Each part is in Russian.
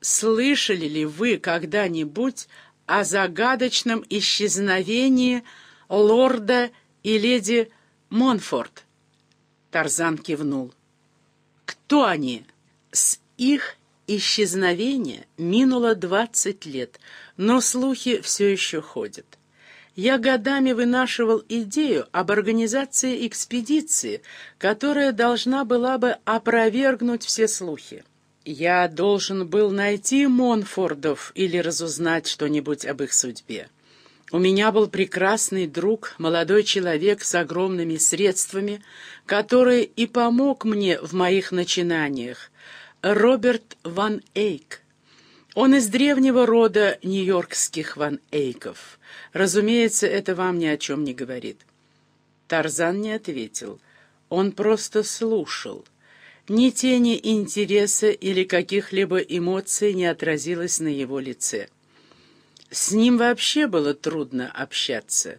слышали ли вы когда-нибудь о загадочном исчезновении лорда и леди Монфорд?» Тарзан кивнул. «Кто они?» «С их исчезновения минуло двадцать лет, но слухи все еще ходят. Я годами вынашивал идею об организации экспедиции, которая должна была бы опровергнуть все слухи. Я должен был найти Монфордов или разузнать что-нибудь об их судьбе. У меня был прекрасный друг, молодой человек с огромными средствами, который и помог мне в моих начинаниях, Роберт Ван Эйк. Он из древнего рода нью-йоркских Ван Эйков. Разумеется, это вам ни о чем не говорит. Тарзан не ответил. Он просто слушал. Ни тени интереса или каких-либо эмоций не отразилось на его лице. С ним вообще было трудно общаться.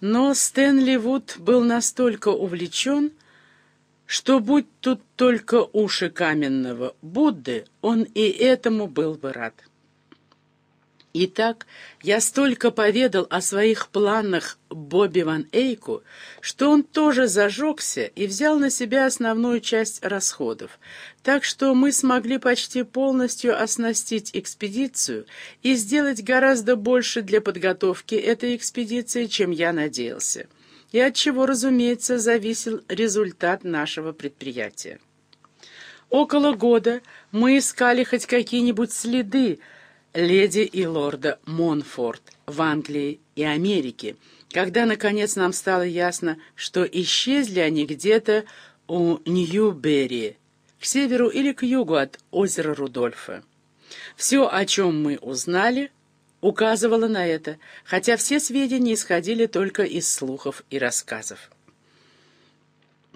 Но Стэнли Вуд был настолько увлечен, что будь тут только уши каменного Будды, он и этому был бы рад. Итак, я столько поведал о своих планах Бобби Ван Эйку, что он тоже зажегся и взял на себя основную часть расходов, так что мы смогли почти полностью оснастить экспедицию и сделать гораздо больше для подготовки этой экспедиции, чем я надеялся, и от чего, разумеется, зависел результат нашего предприятия. Около года мы искали хоть какие-нибудь следы, леди и лорда Монфорд в Англии и Америке, когда, наконец, нам стало ясно, что исчезли они где-то у Ньюберри, к северу или к югу от озера Рудольфа. Все, о чем мы узнали, указывало на это, хотя все сведения исходили только из слухов и рассказов.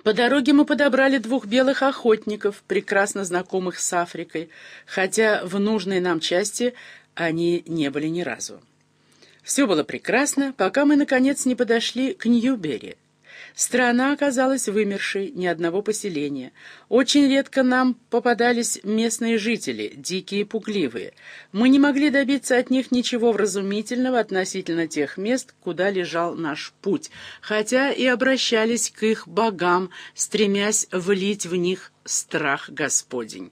По дороге мы подобрали двух белых охотников, прекрасно знакомых с Африкой, хотя в нужной нам части они не были ни разу. Все было прекрасно, пока мы, наконец, не подошли к Ньюберри. Страна оказалась вымершей, ни одного поселения. Очень редко нам попадались местные жители, дикие и пугливые. Мы не могли добиться от них ничего вразумительного относительно тех мест, куда лежал наш путь, хотя и обращались к их богам, стремясь влить в них страх Господень.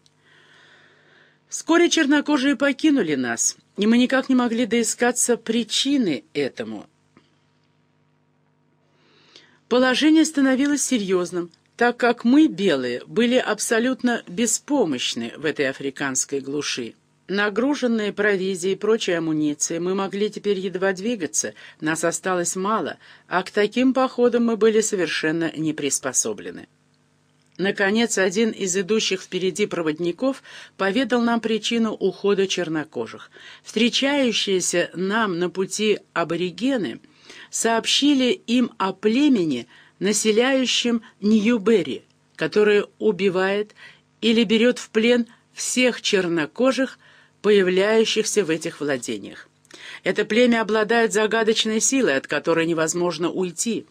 Вскоре чернокожие покинули нас, и мы никак не могли доискаться причины этому – Положение становилось серьезным, так как мы, белые, были абсолютно беспомощны в этой африканской глуши. Нагруженные провизией и прочей амуницией, мы могли теперь едва двигаться, нас осталось мало, а к таким походам мы были совершенно не приспособлены. Наконец, один из идущих впереди проводников поведал нам причину ухода чернокожих. Встречающиеся нам на пути аборигены — сообщили им о племени, населяющем Ньюберри, которое убивает или берет в плен всех чернокожих, появляющихся в этих владениях. Это племя обладает загадочной силой, от которой невозможно уйти.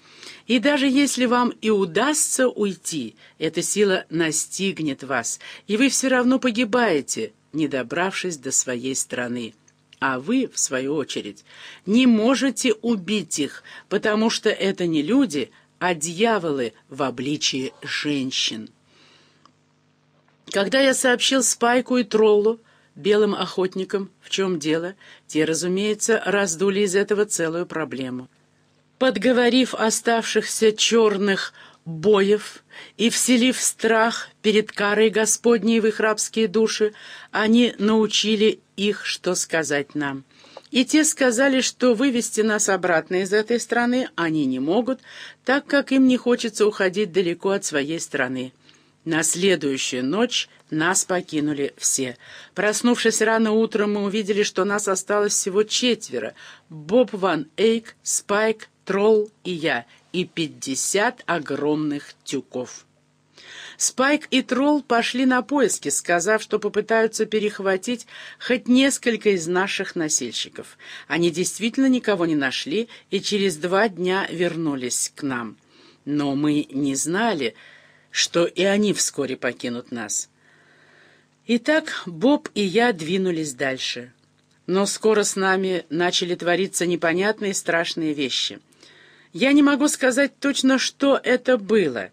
И даже если вам и удастся уйти, эта сила настигнет вас, и вы все равно погибаете, не добравшись до своей страны. А вы, в свою очередь, не можете убить их, потому что это не люди, а дьяволы в обличии женщин. Когда я сообщил Спайку и Троллу, белым охотникам, в чем дело, те, разумеется, раздули из этого целую проблему. Подговорив оставшихся черных боев и вселив страх перед карой Господней в их рабские души, они научили их, что сказать нам. И те сказали, что вывести нас обратно из этой страны они не могут, так как им не хочется уходить далеко от своей страны. На следующую ночь нас покинули все. Проснувшись рано утром, мы увидели, что нас осталось всего четверо. Боб Ван Эйк, Спайк, Тролл и я — и пятьдесят огромных тюков. Спайк и Тролл пошли на поиски, сказав, что попытаются перехватить хоть несколько из наших носильщиков. Они действительно никого не нашли и через два дня вернулись к нам. Но мы не знали, что и они вскоре покинут нас. Итак, Боб и я двинулись дальше. Но скоро с нами начали твориться непонятные страшные вещи. Я не могу сказать точно, что это было.